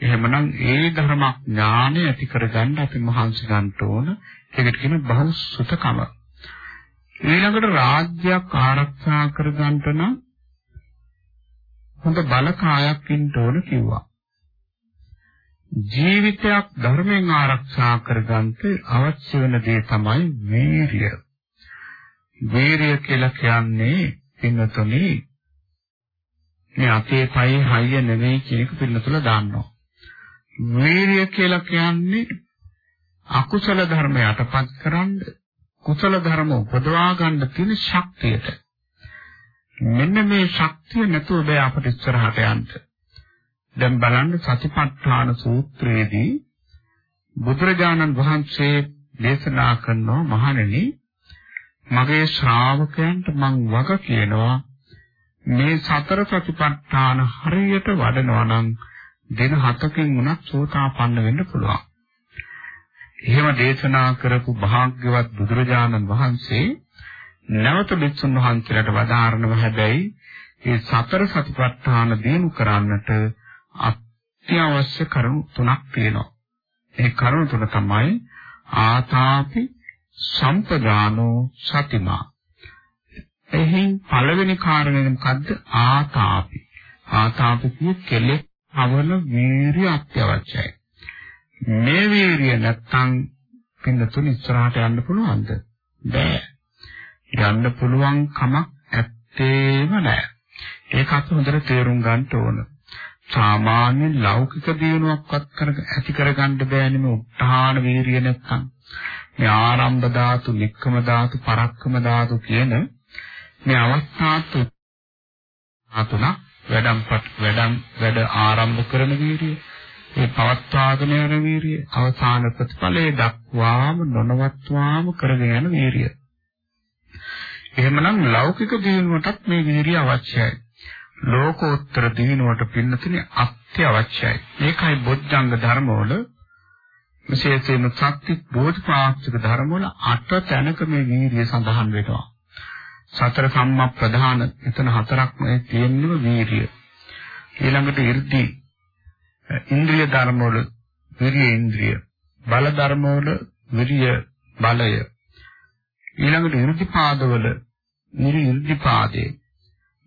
එහෙමනම් ඒ ධර්ම ඥානය ඇති කරගන්න අපි මහන්සි ගන්න ඕන. ඒකට කියන බහුසුතකම. ඊළඟට රාජ්‍යයක් ආරක්ෂා කරගන්න නම් හොඳ බලකායක් ඉන්න ඕන කිව්වා. ජීවිතයක් ධර්මයෙන් ආරක්ෂා කරගන්න අවශ්‍ය වෙන දේ තමයි වීරිය. වීරිය කියලා කියන්නේ පින්නතුනි මේ අපේ පයේ හයිය නෙවෙයි කියන එක පින්නතුල දාන්නවා. වීරිය කියලා කියන්නේ අකුසල ධර්ම යටපත් කරන්නේ කුසල ධර්ම උපදවා ගන්න තියෙන ශක්තියට. මෙන්න මේ ශක්තිය නැතුව බෑ අපිට ඉස්සරහට යන්න. දැන් බලන්න සතිපට්ඨාන සූත්‍රයේදී බුදුරජාණන් වහන්සේ දේශනා කරනවා මහණෙනි මගේ ශ්‍රාවකයන්ට මං වග කියනවා මේ සතර සතිපට්ඨාන හරියට වඩනවා නම් දින 7කින් උනත් සෝතාපන්න වෙන්න පුළුවන්. එහෙම දේශනා කරපු භාග්‍යවත් බුදුරජාණන් වහන්සේ නැවත බිස්සුන් වහන්සේලාට වදාारणව හැබැයි මේ සතර සතිපට්ඨාන දිනු කරන්නට අත්‍යවශ්‍ය කරුණු තුනක් තියෙනවා. ඒ කරුණු තුන තමයි ආතාපි සම්පදානෝ සතිමා. එහින් පළවෙනි කාරණය මොකද්ද? ආතාපි. ආතාපි කිය කෙලෙස් අවන වීර්ය අත්‍යවශ්‍යයි. මේ වීරිය නැත්තම් පින්නතුන් ඉස්සරහට යන්න පුළුවන්ද? බෑ. යන්න පුළුවන් කමක් ඇත්තේම නෑ. ඒක අපි හොඳට තේරුම් ගන්න ඕන. සාමාන්‍ය ලෞකික දිනුවක්වත් කරග ඇති කරගන්න බෑනේ මේ උත්හාන වීරිය නැත්තම්. මේ ආරම්භ ධාතු, නික්කම ධාතු, පරක්කම ධාතු කියන මේ අවස්ථා තුන වැඩම් වැඩම් වැඩ ආරම්භ කරන වීරිය ඒ පවත්වාගෙන යන වීරිය අවසාන ප්‍රතිඵලයේ දක්වාම නොනවත්වාම කරගෙන යන වීරිය. එහෙමනම් ලෞකික දිනුවටත් මේ වීරිය අවශ්‍යයි. ලෝකෝත්තර දිනුවට පින්නතුනේ අත්‍යවශ්‍යයි. මේකයි බොද්ධංග ධර්මවල විශේෂයෙන්ම සත්‍ය බෝධිපාක්ෂික ධර්මවල අට තැනක මේ වීරිය සඳහන් වෙනවා. සතර සම්මා ප්‍රධාන එතන හතරක් මේ තියෙන්නම වීරිය. ඊළඟට 이르දි ඉන්ද්‍රිය ධර්ම වල විරිය ඉන්ද්‍රිය බල ධර්ම වල විරිය බලය. ඊළඟට ඉර්ධිපාද වල විරි ඉර්ධිපාදේ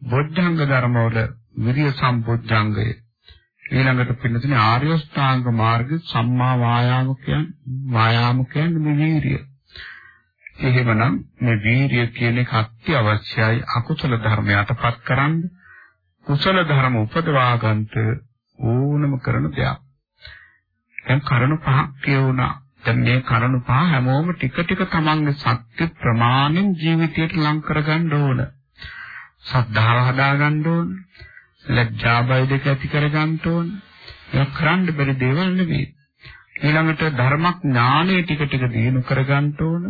බොද්ධංග ධර්ම වල විරිය සම්බොද්ධංගය. ඊළඟට පින්නතුනේ ආර්ය ශ්‍රාංග මාර්ග සම්මා වායාම කියන්නේ වායාම කියන්නේ මේ වීරිය. එහෙමනම් මේ වීරිය කියන එක අත්‍යවශ්‍යයි අකුසල ධර්ම යටපත් කරන්න. කුසල ධර්ම උපදවා ගන්නට ඕනම කරන දෙයක්. දැන් කරුණු පහක් කියවුණා. දැන් මේ කරුණු පහ හැමෝම ටික ටික තමන්ගේ සත්‍ය ප්‍රමාණෙන් ජීවිතයට ලං කරගන්න ඕන. සද්ධාව හදාගන්න ඕන. ලැජ්ජා බය දෙක ඇති කරගන්න ඕන. ඒක කරන්න බැරි දේවල් නෙවෙයි. ඊළඟට ධර්මඥානය ටික ටික දිනු කරගන්න ඕන.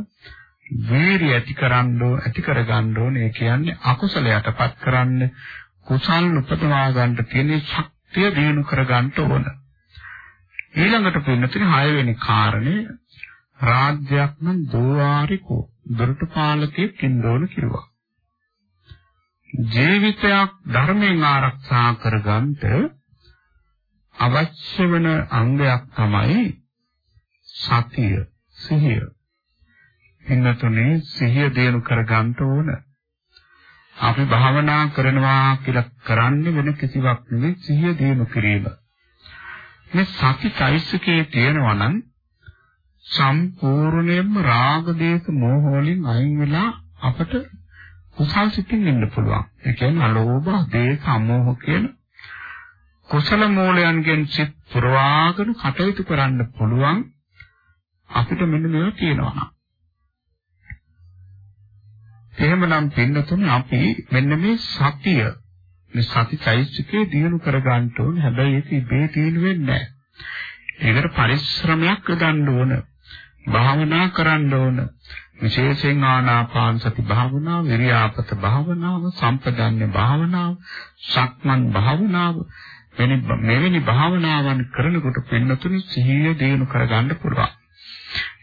වීරිය ඇති කරන්න ඕන, ඇති කරගන්න ඕන. ඒ කියන්නේ අකුසලයටපත් කරන්න කුසල් උපදවා ගන්න තියෙන ශක්තිය සිය දිනු කරගන්න ඕන. ඊළඟට පින්නතුනි 6 වෙනි කාරණේ රාජ්‍යයක් නම් දෝවාරිකෝ දොරටු පාලකයෙක් ඉන්න ඕන කිව්වා. ජීවිතයක් ධර්මයෙන් ආරක්ෂා කරගන්නට අවශ්‍ය වෙන අංගයක් තමයි සතිය සිහිය. පින්නතුනේ සිහිය දිනු කරගන්න ඕන. අපි භාවනා කරනවා කියලා කරන්නේ වෙන කිසිවක් නෙවෙයි සිහිය දිනු කිරීම. මේ සති চৈতසිකයේ තියෙනවා නම් සම්පූර්ණයෙන්ම රාග දේශ මොහ වලින් අයින් වෙලා අපට කුසල් සිතින් ඉන්න පුළුවන්. ඒ කියන්නේ අලෝභ, දේශ, අමෝහ කියන කුසල මූලයන්ගෙන් සිත් පුරවාගෙන කටයුතු කරන්න පුළුවන් අපිට මෙන්න මේවා තියෙනවා. එහෙමනම් පින්නතුනේ අපි මෙන්න මේ සතිය මේ සති চৈতසිකේ දිනු කර ගන්න ඕන. හැබැයි ඒක ඉබේ තියෙන වෙන්නේ නැහැ. ඒකට පරිශ්‍රමයක් යොදන්න ඕන. භාවනා කරන්න ඕන. විශේෂයෙන් ආනාපාන සති භාවනාව, විරියාපත භාවනාව, සම්පදන්නේ භාවනාව, සක්මන් භාවනාව මෙවැනි භාවනාවන් කරනකොට පින්නතුනි සිහිය දිනු කරගන්න පුළුවන්.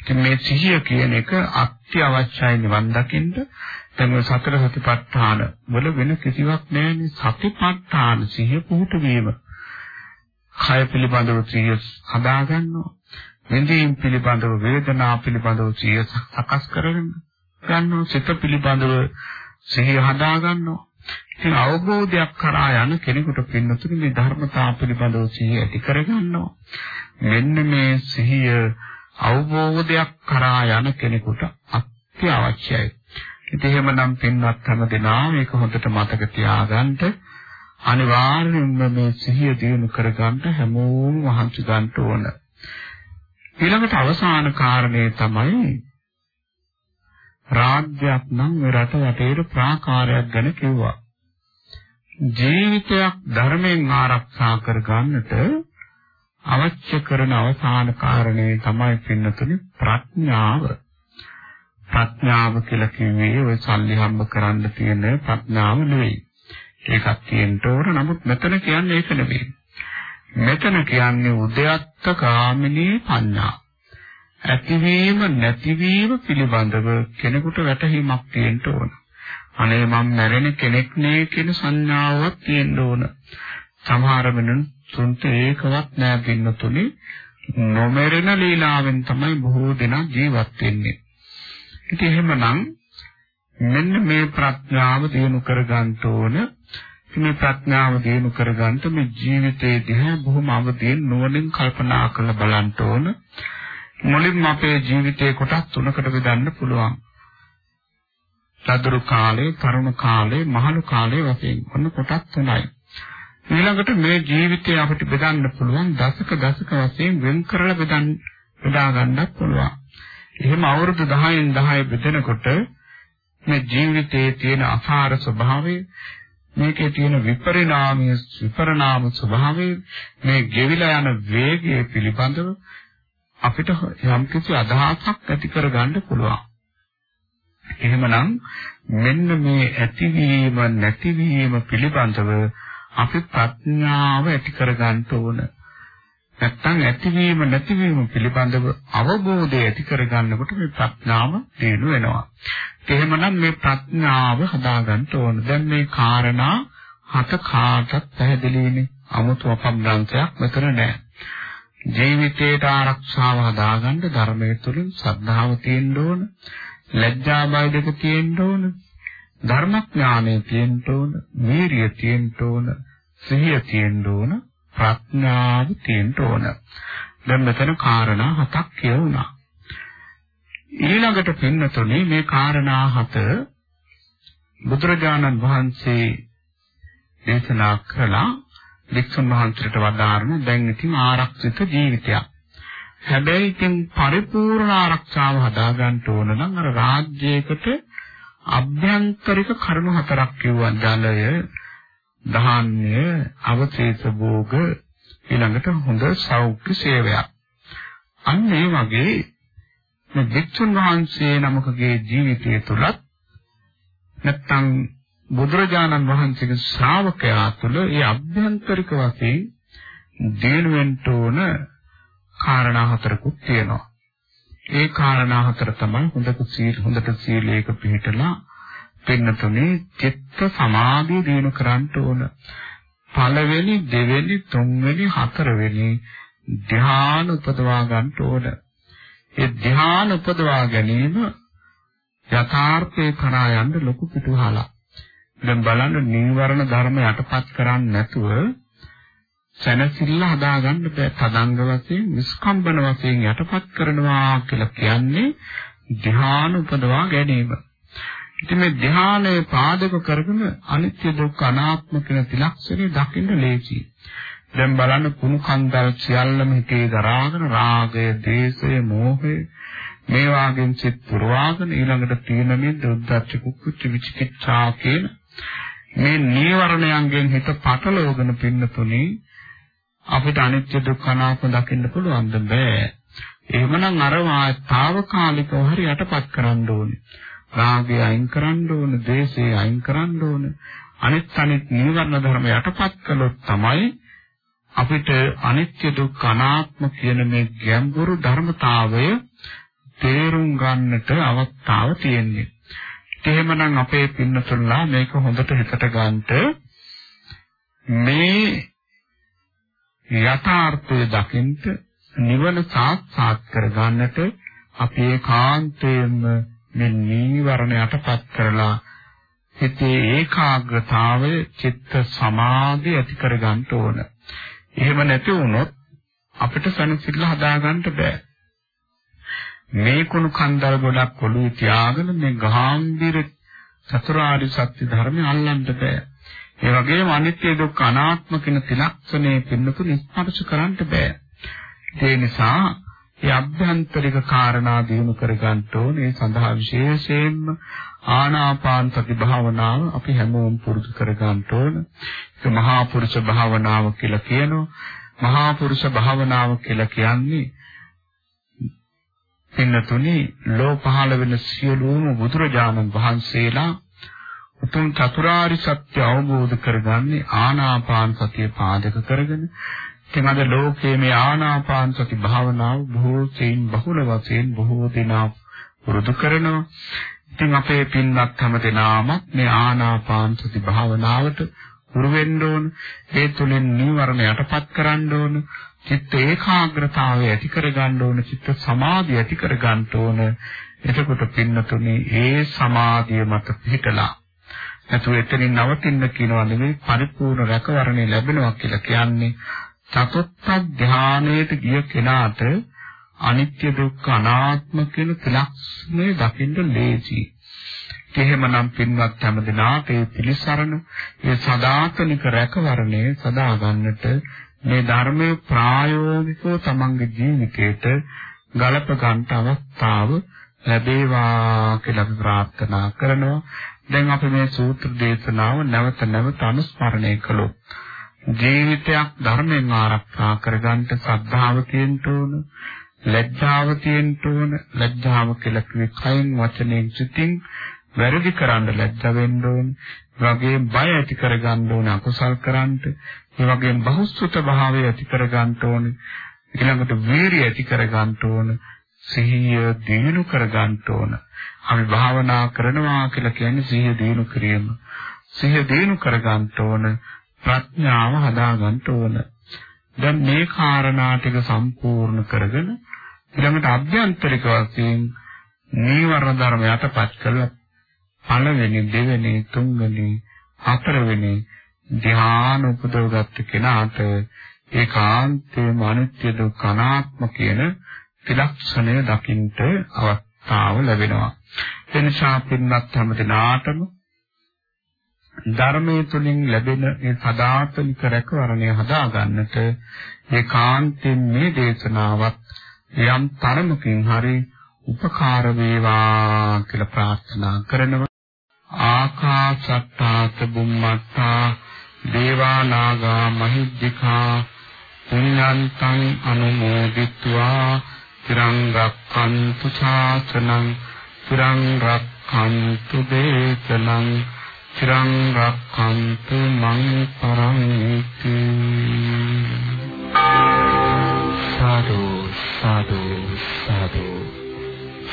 ඉතින් මේ සිහිය කියන එක අත්‍යවශ්‍යයි නිවන් දකින්න. දැන් මේ සතර සතිපට්ඨාන වල වෙන කිසිවක් නැහැනේ සතිපට්ඨාන සිහිය පුහුණු වීම. කය පිළිබඳව සිහිය හදා ගන්නවා. විඳීම් පිළිබඳව වේදනා පිළිබඳව සිහිය සකස් කරගන්න. ගන්නවා සිත පිළිබඳව සිහිය හදා ගන්නවා. ඉතින් අවබෝධයක් කරා යන කෙනෙකුට පින්නතුනේ මේ ධර්මතාව පිළිබඳව සිහිය ඇති කරගන්නවා. මෙන්න මේ සිහිය අවබෝධයක් කරා යන කෙනෙකුට අත්‍යවශ්‍යයි. ඉතින් එහෙමනම් පින්වත් හැම දෙනා මේක හොඳට මතක තියාගන්න අනිවාර්යයෙන්ම මේ සිහිය දිනු කරගන්න හැමෝම වහන්සි ගන්න ඕන. ඊළඟට අවසාන කාරණේ තමයි රාජ්‍යයක් නම් මේ රට වටේට ප්‍රාකාරයක් ගැන කිව්වා. ජීවිතයක් ධර්මයෙන් ආරක්ෂා කර ගන්නට අවශ්‍ය කරන අවසාන කාරණේ තමයි පින්නතුනි ප්‍රඥාව. ප්‍රඥාව කියලා කිව්වේ ඔය සල්ලි හම්බ කරන්න තියෙන ප්‍රඥාව නෙවෙයි. ඒකක් තියෙන්න ඕන. නමුත් මෙතන කියන්නේ ඒක නෙවෙයි. මෙතන කියන්නේ උද්‍යත්ත කාමිනී පඤ්ඤා. ඇතිවීම නැතිවීම පිළිබඳව කෙනෙකුට වැටහීමක් තියෙන්න ඕන. අනේ මම මැරෙන කෙනෙක් නේ කියන සංඥාවක් තියෙන්න ඕන. සමහර වෙනුන්ට ඒකවත් නෑ පින්නතුනේ නොමරන ලීලාවෙන් තමයි බොහෝ දෙනා ජීවත් වෙන්නේ. ඉතින් එහෙමනම් මෙන්න මේ ප්‍රඥාව දිනු කර ගන්න ඕන. මේ ප්‍රඥාව දිනු කර ගන්නට මේ ජීවිතයේ දිහා බොහොම අවදීන් නුවණින් කල්පනා කරලා බලන්න ඕන. මුලින්ම අපේ ජීවිතේ කොටස් තුනකට බෙදන්න පුළුවන්. සදරු කාලේ, තරුණ කාලේ, මහලු කාලේ වශයෙන් ඔන්න කොටස් තුනයි. ඊළඟට මේ ජීවිතය අපිට බෙදන්න පුළුවන් දශක දශක වශයෙන් වෙන් කරලා බෙදන්න බෙදා ගන්නත් පුළුවන්. එහෙම අවුරුදු 10න් 10 බෙදෙනකොට මේ ජීවිතයේ තියෙන අසාර ස්වභාවය මේකේ තියෙන විපරිණාමීය විපරණාම ස්වභාවය මේ ගෙවිලා යන වේගය පිළිබඳව අපිට යම්කිසි අදහසක් ඇති කරගන්න පුළුවන්. එහෙමනම් මෙන්න මේ ඇතිවීම නැතිවීම පිළිබඳව අපි ප්‍රඥාව ඇති කරගන්න ඕන. නැත්තම් ඇතිවීම නැතිවීම පිළිබඳව අවබෝධය ඇති කරගන්නකොට මේ ප්‍රඥාව දිනු වෙනවා. එහෙමනම් මේ ප්‍රඥාව හදාගන්න ඕන. දැන් මේ කාරණා හත කාටත් පැහැදිලිනේ. 아무තු අපබ්‍රංශයක් මෙතන නැහැ. ජීවිතයට ආරක්ෂාව හදාගන්න ධර්මයේ තුලින් ශ්‍රද්ධාව තියෙන්න ඕන. ලැජ්ජා බය දෙක තියෙන්න ඕන. ධර්මඥානය තියෙන්න ඕන. වීරිය තියෙන්න ඕන. සිහිය තියෙන්න ඕන. ප්‍රඥාව තියෙන්න ඕන. දැන් මෙතන කාරණා හතක් කියවුණා. ඊළඟට පින්නතුනේ මේ කාරණා හත බුදුරජාණන් වහන්සේ දේශනා කළා වික්ෂුන් වහන්සේට වදාारण දැන් ඉතින් ආරක්ෂිත ජීවිතයක්. හැබැයි ඉතින් පරිපූර්ණ ආරක්ෂාව හදාගන්න ඕන නම් අර රාජ්‍යයකට අභ්‍යන්තරික කරුණු හතරක් කිව්වා ජලය, ධාන්‍ය, අවශේෂ භෝග ඊළඟට හොඳ සෞඛ්‍ය සේවයක්. අන්න ඒ වගේ මේ වික්ෂුන් වහන්සේ නමකගේ ජීවිතය තුලත් නැත්තම් බුදුරජාණන් වහන්සේගේ ශ්‍රාවකයා තුළ ඒ අභ්‍යන්තරික වශයෙන් දිනුවෙන්න ඕන කාරණා හතරකුත් තියෙනවා. ඒ කාරණා හතර තමයි හොඳට සීල හොඳට සීලයක පිළිපදලා පින්නතුනේ චිත්ත සමාධිය දිනු කරන්න ඕන. පළවෙනි, දෙවෙනි, තුන්වෙනි, හතරවෙනි ධ්‍යාන උපදවා ගන්න ඕන. ඒ ධ්‍යාන උපදවා ගැනීම යථාර්ථේ කරා යන්න ලොකු පිටුහලක්. දැන් බලන්න නීවරණ ධර්ම යටපත් කරන්නේ නැතුව සැනසෙල්ල හදාගන්න බෑ. තදංග වශයෙන්, නිස්කම්බන වශයෙන් යටපත් කරනවා කියලා කියන්නේ ධ්‍යාන උපදවා ගැනීම. ඉතින් මේ ධ්‍යානය පාදක කරගෙන අනිත්‍ය දුක්ඛ අනාත්ම කියන ත්‍රිලක්ෂණය දකින්න ලේසියි. දැන් බලන්න කුණු කන්දල් සියල්ලම හිතේ දරාගෙන රාගය, දේශය, මෝහය මේ වාගෙන් සිත් පුරවාගෙන ඊළඟට තීන මිද්ද උද්දච්ච කුක්කුච්ච විචිකිච්ඡා කියන මේ නීවරණයන්ගෙන් හිත පටලවගෙන පින්නතුනේ අපිට අනිත්‍ය දුක්ඛ අනාත්ම දකින්න පුළුවන්ද බෑ. එහෙමනම් අර වාතාවකාලිකව හරි යටපත් කරන්න ඕනේ. රාගය අයින් කරන්න ඕනේ, ද්වේෂය අයින් කරන්න ඕනේ. අනිත් අනිත් නීවරණ ධර්ම යටපත් කළොත් තමයි අපිට අනිත්‍ය දුක්ඛ අනාත්ම කියන මේ ගැඹුරු ධර්මතාවය තේරුම් ගන්නට අවස්ථාව තියෙන්නේ. එහෙමනම් අපේ පින්නතුල්ලා මේක හොඳට හිතට ගන්නට මේ යථාර්ථය දකින්ට නිවන සාක්ෂාත් කර ගන්නට අපි ඒකාන්තයෙන්ම මේ නීවරණ යටපත් කරලා හිතේ ඒකාග්‍රතාවය චිත්ත සමාධිය ඇති කර ගන්න ඕන. එහෙම නැති වුණොත් අපිට සනසිල්ල හදාගන්න බෑ. මේ කුණු කන්දල් ගොඩක් ඔළුවේ තියාගෙන මේ ගාම්භීර චතුරාර්ය සත්‍ය ධර්මය අල්ලන්න බෑ. ඒ වගේම අනිත්‍ය දුක්ඛ අනාත්ම කියන ත්‍රිලක්ෂණය පින්නතු නිස්පර්ශ කරන්න බෑ. ඒ නිසා මේ අභ්‍යන්තරික කාරණා දිනු කර ගන්න ඕනේ සඳහා විශේෂයෙන්ම ආනාපාන සති භාවනාව අපි හැමෝම පුරුදු කර ගන්න ඕන. ඒක මහා පුරුෂ භාවනාව කියලා කියනවා. මහා පුරුෂ භාවනාව කියලා කියන්නේ පින්නතුනි ලෝ පහළ වෙන සියලුම බුදුරජාණන් වහන්සේලා උතුම් චතුරාරි සත්‍ය අවබෝධ කරගන්නේ ආනාපාන සතිය පාදක කරගෙන ඉතින් අද ලෝකයේ මේ ආනාපාන සති භාවනාව බොහෝ සෙයින් බහුල වශයෙන් බොහෝ දෙනා පුරුදු කරනවා. ඉතින් අපේ පින්වත් හැම දෙනාම මේ ආනාපාන සති භාවනාවට පුරු වෙන්න ඕන. ඒ තුලින් නීවරණ යටපත් කරන්න ඕන. චිත්ත ඒකාග්‍රතාවය ඇති කර ගන්න ඕන. චිත්ත සමාධිය ඇති කර ගන්න ඕන. එතකොට පින්නතුනේ ඒ සමාධිය මත පිහිටලා නැතුව එතනින් නවතින්න කියනවා නෙවෙයි පරිපූර්ණ රැකවරණය ලැබෙනවා කියලා කියන්නේ චතුත්ථ ධානයට ගිය කෙනාට අනිත්‍ය දුක්ඛ අනාත්ම කියන ත්‍රිලක්ෂණය දකින්න ලේසි. එහෙමනම් පින්වත් හැමදෙනාට ඒ පිළිසරණ ඒ සදාතනික රැකවරණය සදා ගන්නට මේ ධර්මයේ ප්‍රායෝගිකව තමන්ගේ ජීවිතයට ගලප ගන්න අවස්ථාව ලැබේවා කියලා ප්‍රාර්ථනා කරනවා. දැන් අපි මේ සූත්‍ර දේශනාව නැවත නැවත අනුස්මරණය කළොත් ජීවිතයක් ධර්මයෙන් ආරක්ෂා කරගන්න ශ්‍රද්ධාව තියෙන්න ඕන ලැජ්ජාව තියෙන්න ඕන. ලැජ්ජාව කියලා කිව්වේ කයින් වචනෙන් සිතින් වැරදි කරන්න ලැජ්ජ වෙන්න ඕන. වගේ බය ඇති කරගන්න ඕන අකුසල් කරන්නට ඒ වගේම බහුසුත භාවය ඇති කරගන්න ඕන. ඊළඟට වීරිය ඇති කරගන්න ඕන. සිහිය දිනු කරගන්න ඕන. අපි භාවනා කරනවා කියලා කියන්නේ සිහිය දිනු කිරීම. සිහිය දිනු කරගන්න ඕන. ප්‍රඥාව හදාගන්න ඕන. දැන් මේ කාරණා ටික සම්පූර්ණ කරගෙන ඊළඟට අභ්‍යන්තරික වශයෙන් නීවරණ ධර්ම යටපත් කරලා පළවෙනි දෙවෙනි තුන්වෙනි හතරවෙනි ධ්‍යාන උපදවගත්ත කෙනාට ඒකාන්තේම අනිත්‍ය දුක්ඛ අනාත්ම කියන ත්‍රිලක්ෂණය දකින්ට අවස්ථාව ලැබෙනවා. එනිසා පින්වත් හැම දිනාටම ධර්මයේ තුලින් ලැබෙන ඒ සදාතනික රැකවරණය හදා ගන්නට ඒකාන්තයෙන් මේ දේශනාවත් යම් තරමකින් හරි උපකාර වේවා කියලා ප්‍රාර්ථනා කරනවා. ආකාශත්තාත බුම්මත්තා දේවා නාග මහිද්దికා පුඤ්ඤන්තං අනුමෝදිත්වා තිරං රක්ඛන්තු ශාසනං තිරං රක්ඛන්තු දේශනං චිරං රක්ඛන්තු මං පරන්ති සාදු සාදු සාදු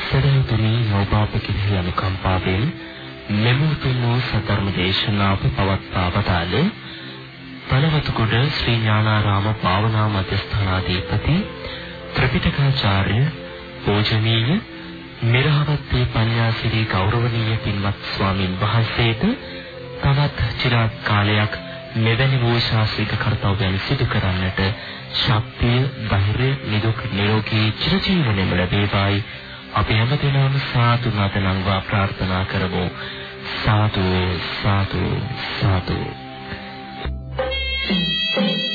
සදහතුනි ඔබාපකිරි අනුකම්පාවෙන් මෙමුතුම සතරම දේශනාව පවත්වා වදාළ පළවතුකොඩ ශ්‍රී ඥානාරාම භාවනා මධ්‍යස්ථානාධිපති ත්‍රිපිටකාචාර්ය පූජනීය මිරහවත්තේ පඤ්ඤාසිරි ගෞරවනීය පින්වත් ස්වාමින් වහන්සේට තවත් চিරාත් කාලයක් මෙවැනි වූ ශාස්ත්‍රීය කර්තව්‍යයන් සිදු කරන්නට ශක්තිය, ධෛර්යය, නිරෝග නිරෝගී චිරජීවනය ලැබේවායි අපි හැමදෙනාම සාදු නතනංවා ප්‍රාර්ථනා කරමු. සාදු සාදු සාදු Thank you.